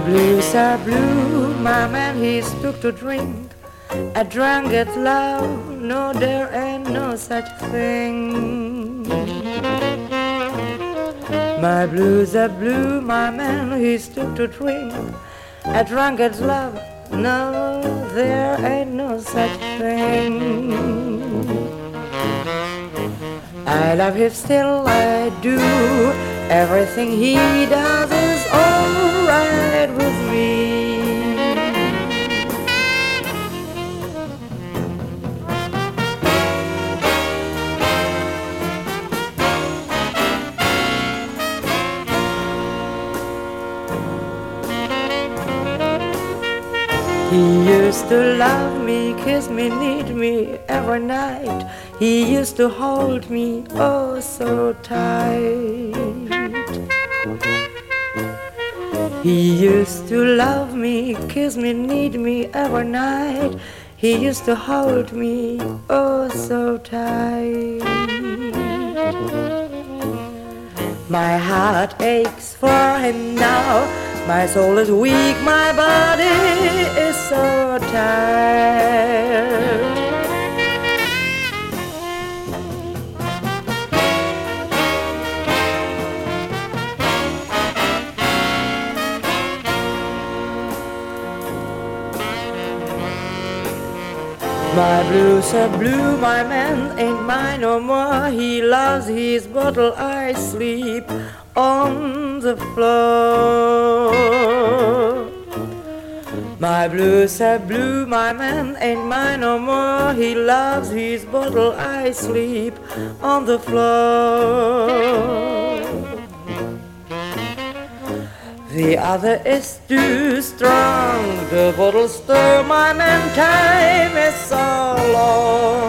blues are blue, my man he's took to drink. I drank at love, no there ain't no such thing. My blues are blue, my man he's took to drink. A drunk at love, no there ain't no such thing. I love him still, I do. Everything he does He used to love me, kiss me, need me every night. He used to hold me oh so tight. He used to love me, kiss me, need me every night. He used to hold me oh so tight. My heart aches for him now. My soul is weak, my body is so tired. My blues are blue, my man ain't mine no more. He loves his bottle, I sleep on the floor. My blues are blue, my man ain't mine no more. He loves his bottle, I sleep on the floor. The other is too strong. The bottle stir, my man, time is so long.